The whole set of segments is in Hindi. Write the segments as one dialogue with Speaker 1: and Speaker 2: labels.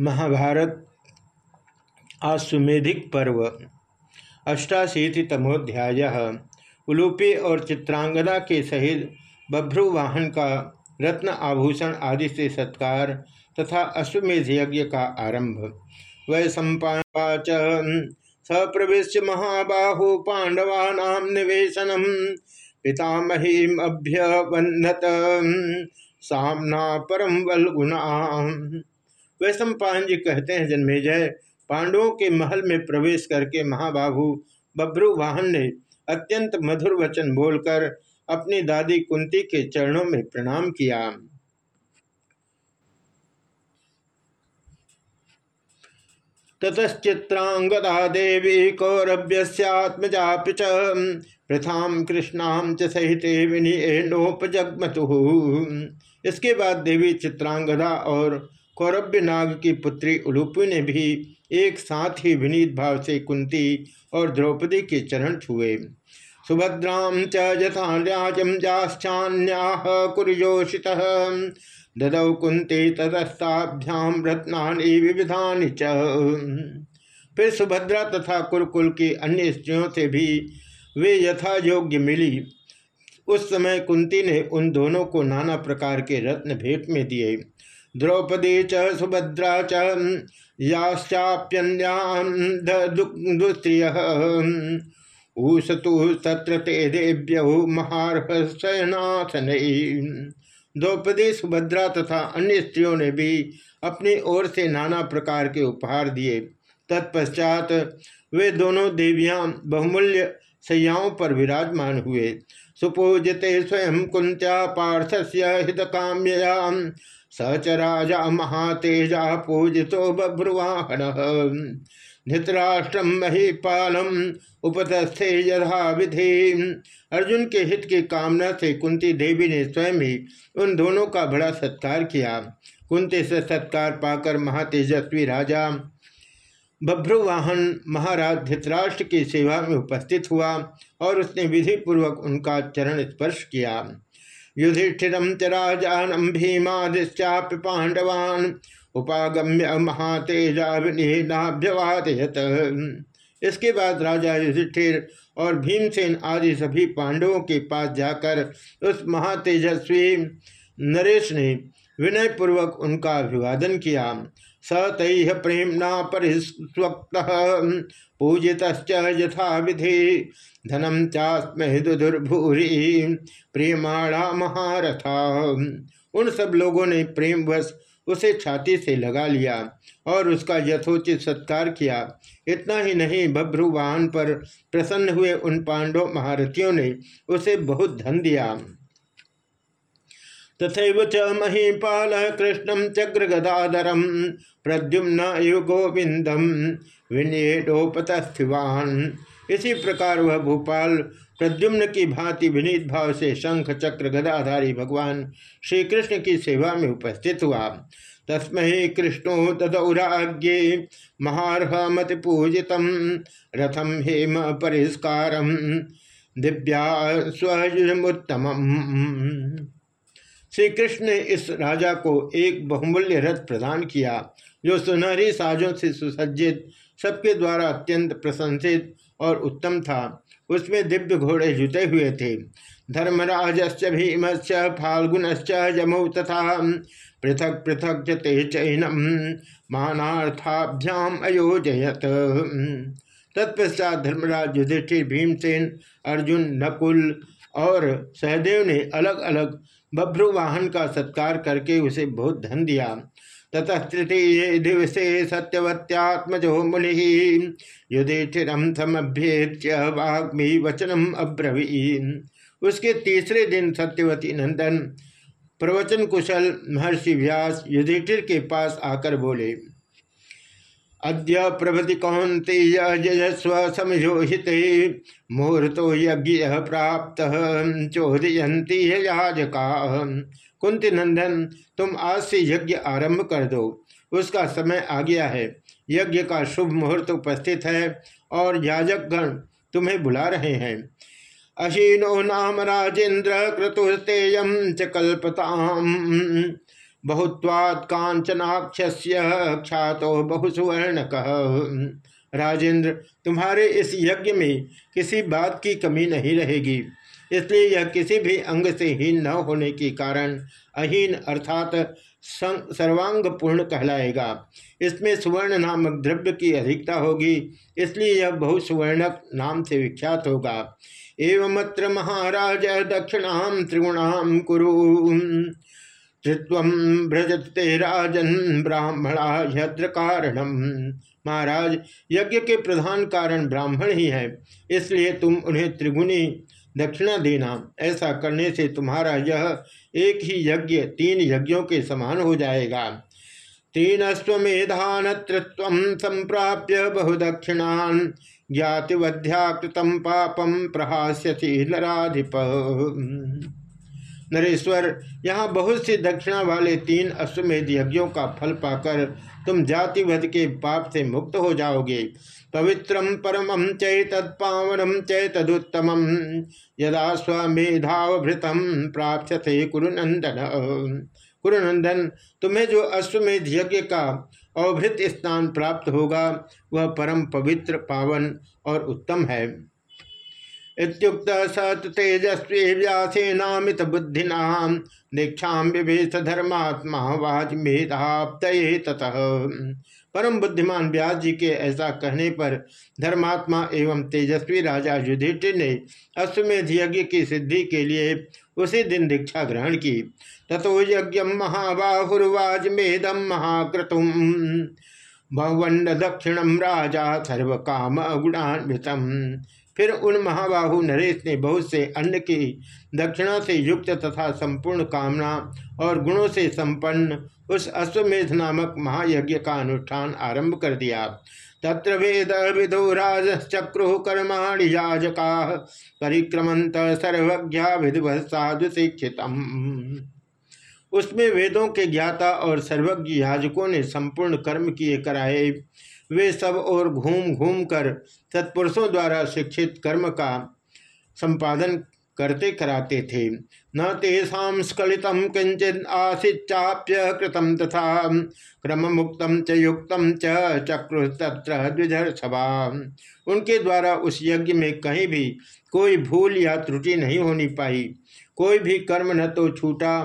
Speaker 1: महाभारत आश्वेधिक पर्व, अष्टाशीतितमोध्याय, उलूपी और चित्रांगदा के सहित बभ्रुवाहन का रत्न आभूषण आदि से सत्कार तथा अश्वमेध यज्ञ का आरंभ। वै संपाच सप्रवेश महाबाहु पांडवा निवेशनम, पितामहीम अभ्यवन्नत, सामना परम वलगुणा वैश्वपान जी कहते हैं, जन्मेजय, पांडवों के महल में प्रवेश करके महाबाहु बब्रु वाहन ने अत्यंत मधुर वचन बोलकर अपनी दादी कुंती के चरणों में प्रणाम किया। ततश्चित्रांगदा देवी कौरभ्यस्यात्मजा प्रथा कृष्णाम च सहित विनियोपजगमतु इसके बाद देवी चित्रांगदा और कौरभ्य नाग की पुत्री उलूपी ने भी एक साथ ही विनीत भाव से कुंती और द्रौपदी के चरण छुए। सुभद्राम च यथा राजम जाश्चान्या ददौ कुंती तदस्ताभ्याम रत्नानि विविधानि च। फिर सुभद्रा तथा कुरकुल की अन्य स्त्रियों से भी वे यथा योग्य मिली। उस समय कुंती ने उन दोनों को नाना प्रकार के रत्न भेंट में दिए। द्रौपदी च सुभद्रा च याश्चाप्यन्यास्त्रिय ऊसतु तत्र ते देव्य महारहसनाथन द्रौपदी, सुभद्रा तथा अन्य स्त्रियों ने भी अपनी ओर से नाना प्रकार के उपहार दिए। तत्पश्चात वे दोनों देवियाँ बहुमूल्य सैयाओं पर विराजमान हुए। सुपूजिते स्वयं कुंत्या हित काम्यया स च राजा महातेजा पूजितो बभ्रुवाहन धृतराष्ट्रम महीपालम उपतस्थे यथा विधि अर्जुन के हित की कामना से कुंती देवी ने स्वयं ही उन दोनों का बड़ा सत्कार किया। कुंती से सत्कार पाकर महातेजस्वी राजा बभ्रुवाहन महाराज धृतराष्ट्र की सेवा में उपस्थित हुआ और उसने विधि पूर्वक उनका चरण स्पर्श किया। युधिष्ठिरम च राजानम भीमादिश्चाप पांडवान उपागम्य महातेजा इसके बाद राजा युधिष्ठिर और भीमसेन आदि सभी पांडवों के पास जाकर उस महातेजस्वी नरेश ने विनय पूर्वक उनका अभिवादन किया। स तैह प्रेमना परिस्वक्त पूजित यथा विधि धनम चास्म दुर्भूरी प्रेमाणा महारथा। उन सब लोगों ने प्रेमवश उसे छाती से लगा लिया और उसका यथोचित सत्कार किया। इतना ही नहीं बभ्रुवाहन पर प्रसन्न हुए उन पांडव महारथियों ने उसे बहुत धन दिया। तथा च महीपाल कृष्णम चक्र गदाधरम प्रद्युम्न गोविंदम विनियोपतस्थिवान इसी प्रकार वह भोपाल प्रद्युम्न की भांति विनीत भाव से शंख, चक्र, गदाधारी भगवान श्री कृष्ण की सेवा में उपस्थित हुआ। तस्मय कृष्णो तदौराग्ये महारहमति पूजित रथम हेम परिष्कार दिव्या स्वयुत्तम श्री कृष्ण ने इस राजा को एक बहुमूल्य रथ प्रदान किया, जो सुनहरी साजों से सुसज्जित, सबके द्वारा अत्यंत प्रशंसित और उत्तम था। उसमें दिव्य घोड़े जुटे हुए थे। धर्मराजश्च भीमश्च, फाल्गुनश्च जमौ तथा पृथक पृथक ते चैनम मानार्थाभ्याम अयोजयत। तत्पश्चात धर्मराज युधिष्ठिर, भीमसेन, अर्जुन, नकुल और सहदेव ने अलग अलग बभ्रुवाहन का सत्कार करके उसे बहुत धन दिया। ततः तृतीय दिवसे सत्यवत्यात्मजो मुनि युधिष्ठिरम समभ्येत्य वाग्मी वचनम अब्रवीन। उसके तीसरे दिन सत्यवती नंदन प्रवचन कुशल महर्षि व्यास युधिष्ठिर के पास आकर बोले अद्य प्रभृति कौंते यजस्व समयोहित मुहूर्तो यज्ञ प्राप्त चोदयंती याजका। कुंती नंदन, तुम आज से यज्ञ आरंभ कर दो। उसका समय आ गया है। यज्ञ का शुभ मुहूर्त उपस्थित है और याजक गण तुम्हें बुला रहे हैं। अशीनो नाम राजेन्द्र क्रतुस्तेयम च कल्पताम। बहुत्वात् कांचनाक्षस्य ख्यातो बहुसुवर्ण राजेंद्र, तुम्हारे इस यज्ञ में किसी बात की कमी नहीं रहेगी, इसलिए यह किसी भी अंग से हीन न होने के कारण अहीन अर्थात सर्वांग पूर्ण कहलाएगा। इसमें सुवर्ण नामक द्रव्य की अधिकता होगी, इसलिए यह बहुसुवर्णक नाम से विख्यात होगा। एवमत्र महाराज दक्षिणाम त्रिगुणाम कुरु। त्रित्व भ्रजते राजन ब्राह्मणा यद्र कारणम। महाराज, यज्ञ के प्रधान कारण ब्राह्मण ही है, इसलिए तुम उन्हें त्रिगुणी दक्षिणा देना। ऐसा करने से तुम्हारा यह एक ही यज्ञ तीन यज्ञों के समान हो जाएगा। तीन अश्वेधान संप्राप्य बहुदक्षिणान ज्ञातिवध्याकृतम पापम प्रहास्यति नराधिप। नरेश्वर, यहाँ बहुत सी दक्षिणा वाले तीन अश्वमेध यज्ञों का फल पाकर तुम जातिवध के पाप से मुक्त हो जाओगे। पवित्रम परमम चैतत्पावनम चैतदुत्तम, यदा स्वमेधावभृतम प्राप्त थे कुरुनंदन कुरुनंदन तुम्हें जो अश्वमेध यज्ञ का अवभृत स्थान प्राप्त होगा, वह परम पवित्र पावन और उत्तम है। इत्युक्त सत तेजस्वी व्यासेनामित बुद्धिना, दीक्षा विभेष धर्मात्मा वाजमेधाप्त ततः परम बुद्धिमान व्यास जी के ऐसा कहने पर धर्मात्मा एवं तेजस्वी राजा युधिष्ठिर ने अश्वमेध यज्ञ की सिद्धि के लिए उसी दिन दीक्षा ग्रहण की। तथो यज्ञ महाबाहुर्वाज महाबाहुर्वाजमेदम महाक्रतुम भवंड दक्षिणम राजा सर्व काम गुणान्वितम फिर उन महाबाहु नरेश ने बहुत से अन्न की दक्षिणा से युक्त तथा संपूर्ण कामना और गुणों से संपन्न उस अश्वमेध नामक महायज्ञ का अनुष्ठान आरंभ कर दिया। तत्र वेद विदो राजक्रु कर्माणि याजका परिक्रमंत सर्वज्ञा विधिवत साधु शिक्षित उसमें वेदों के ज्ञाता और सर्वज्ञ याजकों ने संपूर्ण कर्म किए, कराए। वे सब और घूम घूम कर सत्पुरुषों द्वारा शिक्षित कर्म का संपादन करते कराते थे। न तेषा स्खलित किंचित आसीच्चाप्य कृतम तथा क्रम मुक्त च युक्त चक्रु तत्र द्विधर सभा। उनके द्वारा उस यज्ञ में कहीं भी कोई भूल या त्रुटि नहीं होनी पाई। कोई भी कर्म न तो छूटा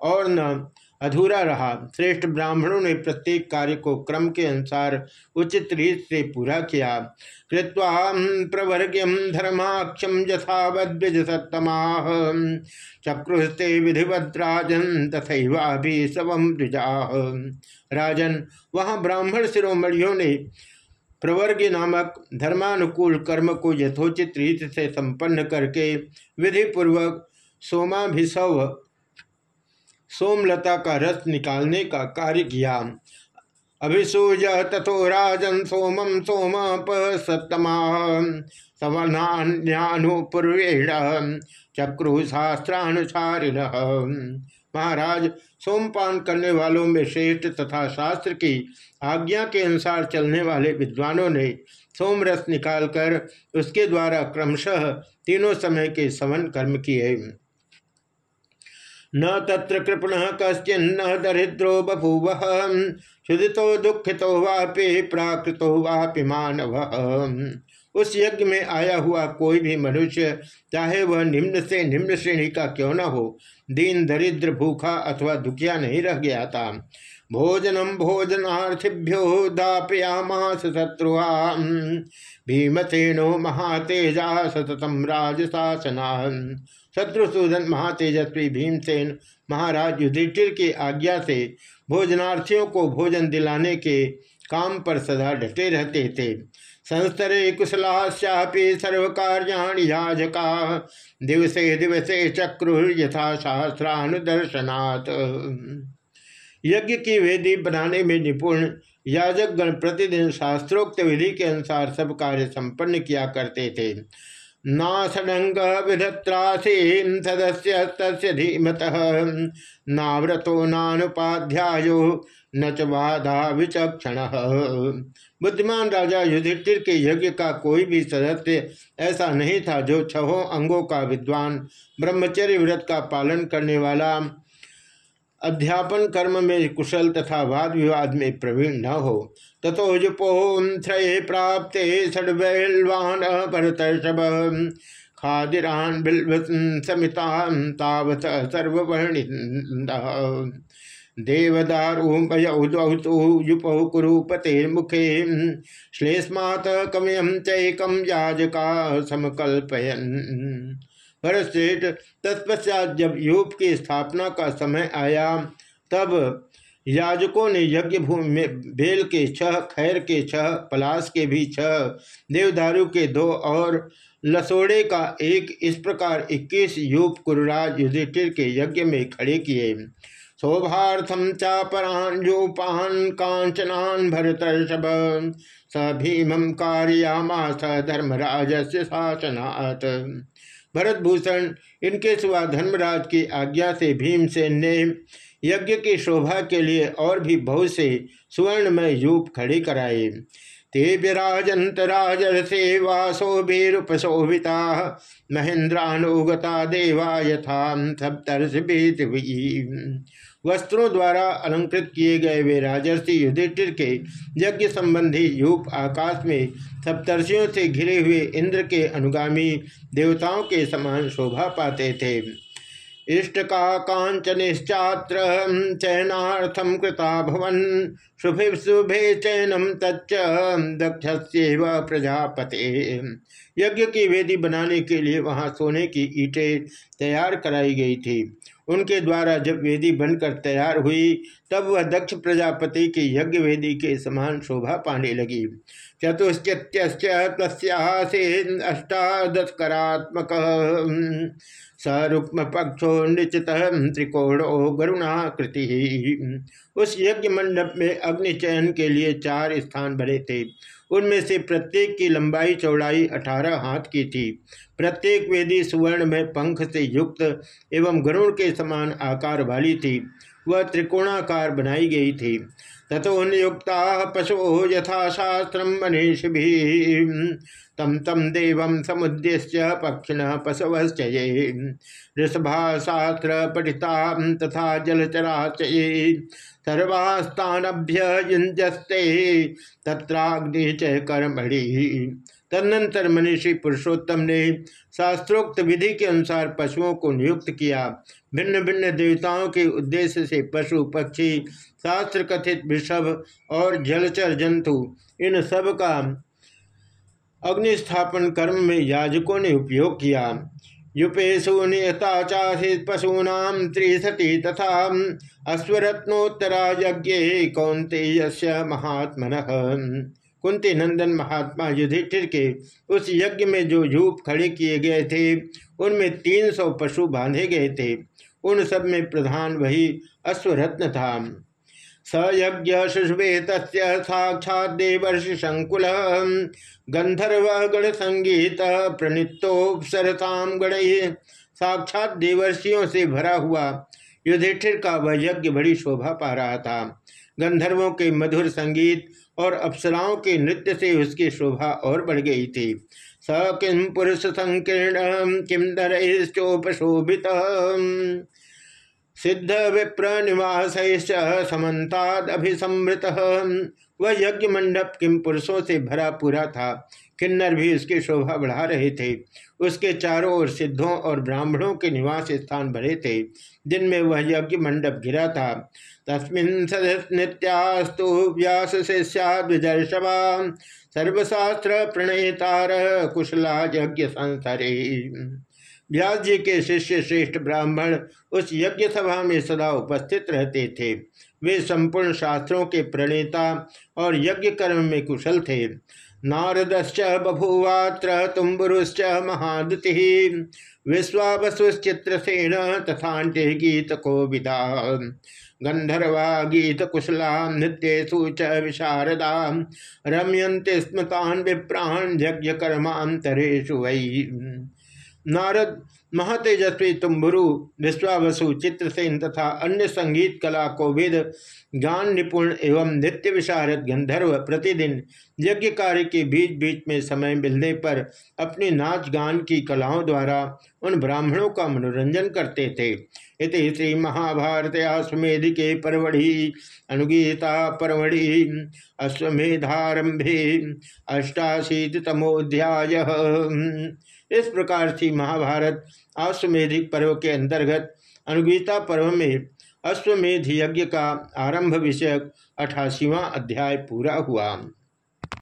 Speaker 1: और न अधूरा रहा। श्रेष्ठ ब्राह्मणों ने प्रत्येक कार्य को क्रम के अनुसार उचित रीत से पूरा किया। कृत्वा प्रवर्ग्यम धर्माक्षम यथावद्विज सत्तमा चक्रुस्ते विधिवत राजन तथा भी सवम द्विजा। राजन, वहाँ ब्राह्मण शिरोमणियों ने प्रवर्ग नामक धर्मानुकूल कर्म को यथोचित रीत से संपन्न करके विधि पूर्वक सोमाभिसव सोमलता का रस निकालने का कार्य किया। अभिसूज तथो राजन सोमम सोम सत्तमा सवर्णान्यानुपूर्वेण चक्रु शास्त्रानुसारिण महाराज, सोमपान करने वालों में श्रेष्ठ तथा शास्त्र की आज्ञा के अनुसार चलने वाले विद्वानों ने सोमरस निकालकर उसके द्वारा क्रमशः तीनों समय के समन कर्म किए। न तत्र कृपण कश्चिन्न दरिद्रो बभूव। क्षुदितो दुखितो वापि, प्राकृतो वापि मानव। उस यज्ञ में आया हुआ कोई भी मनुष्य, चाहे वह निम्न से निम्न श्रेणी का क्यों न हो, दीन, दरिद्र, भूखा अथवा दुखिया नहीं रह गया था। भोजनम भोजनार्थिभ्यो दापयामास शत्रुआ भीमसेनो महातेजा सततम राजशासना शत्रुसूदन महातेजस्वी भीमसेन महाराज युधिष्ठिर की आज्ञा से भोजनार्थियों को भोजन दिलाने के काम पर सदा डटे रहते थे। संस्तरे कुशलाश्यापि सर्व कार्याणि याजका। दिवसे दिवसे चक्रु यथा शास्त्रानुदर्शनाथ यज्ञ की वेदी बनाने में निपुण याजक गण प्रतिदिन शास्त्रोक्त विधि के अनुसार सब कार्य संपन्न किया करते थे। नासडंग विधत्रासीन सदस्य तस्य नाव्रतो नानुपाध्यायो, न च बाधा विचक्षण। बुद्धिमान राजा युधिष्ठिर के यज्ञ का कोई भी सदस्य ऐसा नहीं था जो छहों अंगों का विद्वान, ब्रह्मचर्य व्रत का पालन करने वाला अध्यापन कर्म में कुशल तथा वाद विवाद में प्रवीण न हो। तथो जुपोम त्रय प्राप्त षडवैलवान भरतर्षभ खादिरान समिता तावत सर्ववर्णि देवदारूपयौदौतुयुपौ कुरुपते मुखे। श्लेष्मात कमयम चैकम याजका समकल्पयन। भरतश्रेष्ठ तत्पश्चात जब यूप की स्थापना का समय आया, तब याजकों ने यज्ञ भूमि में बेल के छह, खैर के छह पलास के भी छह, देवदारू के दो और लसोड़े का एक, इस प्रकार इक्कीस यूप कुरुराज युधिष्ठिर के यज्ञ में खड़े किए। शोभार्थम चापरान यूपान कांचनान भरतर्षभ, स भीमं कार्यामास धर्मराज से शासनात्। भरतभूषण इनके सिवा धर्मराज की आज्ञा से भीमसेन ने यज्ञ की शोभा के लिए और भी बहुत से सुवर्णमय यूप खड़े कराए। ते विराजंतराजसे वासोभिरुपशोभिता महेंद्रानुगता देवा यथा सप्तर्ष वस्त्रों द्वारा अलंकृत किए गए वे राजर्षि युधिष्ठिर के यज्ञ संबंधी यूप आकाश में सप्तर्षियों से घिरे हुए इंद्र के अनुगामी देवताओं के समान शोभा पाते थे। इष्ट का कांचनिश्चात्र चयनार्थम कृता भवन, शुभे शुभे चयनम तच्च दक्ष प्रजापते। यज्ञ की वेदी बनाने के लिए वहाँ सोने की ईटें तैयार कराई गई थी। उनके द्वारा जब वेदी बनकर तैयार हुई, तब वह दक्ष प्रजापति की यज्ञ वेदी के समान शोभा पाने लगी। चतुश्चत्यश्चे सरुक्म पक्षो निश्चित त्रिकोणो गरुणाकृति उस यज्ञ मंडप में अग्नि चयन के लिए चार स्थान बने थे उनमें से प्रत्येक की लंबाई चौड़ाई अठारह हाथ की थी प्रत्येक वेदी सुवर्ण में पंख से युक्त एवं गरुण के समान आकार वाली थी वह त्रिकोणाकार बनाई गई थी तथो नियुक्ता पशु यथा शास्त्र मनीष भी तम तम देव समुद्देश्य पक्षिण पशवश्चये। ऋषभा शास्त्र पठिता तथा जलचरा चये सर्वास्तानभ्य युजस्ते तत्राग्नि च कर्मणि। तदनंतर मनीषी पुरुषोत्तम ने शास्त्रोक्त विधि के अनुसार पशुओं को नियुक्त किया। भिन्न भिन्न देवताओं के उद्देश्य से पशु, पक्षी, शास्त्र कथित वृषभ और जलचर जंतु, इन सब का अग्निस्थापन कर्म में याजकों ने उपयोग किया। युपेशु नियता चाहित पशूनाम त्रिशति तथा अश्वरत्नोत्तरा यज्ञ कौंते महात्मन। कुंती नंदन महात्मा युधिष्ठिर के उस यज्ञ में जो यूप खड़े किए गए थे, उनमें तीन सौ पशु बांधे गए थे। उन सब में प्रधान वही अश्वरत्न था। स यज्ञ शुशुभे तस्य साक्षात देवर्षि संकुल गंधर्व गण संगीत प्रणितोपसरताम गण साक्षात देवर्षियों से भरा हुआ युधिष्ठिर का वह यज्ञ बड़ी शोभा पा रहा था। गंधर्वों के मधुर संगीत और अप्सराओं के नृत्य से उसकी शोभा और बढ़ गई थी। स किम पुरुष संकीर्ण किम दरोपशोभित सिद्ध विप्र निवास समन्ताद अभिसमृत वह यज्ञ मंडप किम पुरुषों से भरा पूरा था, किन्नर भी उसकी शोभा बढ़ा रहे थे। उसके चारों ओर सिद्धों और ब्राह्मणों के निवास स्थान भरे थे। जिनमें वह यज्ञ मंडप घिरा था। तस्मिन नित्यास्तु व्यास शिष्यादर्शवा सर्वशास्त्र प्रणेतार कुशला यज्ञ संसरे। व्यास जी के शिष्य श्रेष्ठ ब्राह्मण उस यज्ञ सभा में सदा उपस्थित रहते थे। वे संपूर्ण शास्त्रों के प्रणेता और यज्ञ कर्म में कुशल थे। नारदश्च बभूवात्र, तुम्बुरुश्च महादुति, विश्वावसुश्चित्रसेन तथाटे गीत को गंधर्वा गीत कुशला नृत्यु च विशारदा, रम्यन्ते स्मतान विप्राण यज्ञ कर्मांतरेशु वै। नारद महातेजस्वी तुम्बुरु विश्वावसु, चित्रसेन तथा अन्य संगीत कला कोविद गान निपुण एवं नृत्य विशारद गंधर्व प्रतिदिन यज्ञ कार्य के बीच बीच में समय मिलने पर अपनी नाच गान की कलाओं द्वारा उन ब्राह्मणों का मनोरंजन करते थे। इति श्री महाभारत अश्वमेध के परवढ़ि अनुगीता परवढ़ि अश्वमेधारंभे अष्टाशीतमोध्याय इस प्रकार थी महाभारत अश्वमेधिक पर्व के अंतर्गत। अनुगीता पर्व में अश्वमेध यज्ञ का आरंभ विषयक अठासीवा अध्याय पूरा हुआ।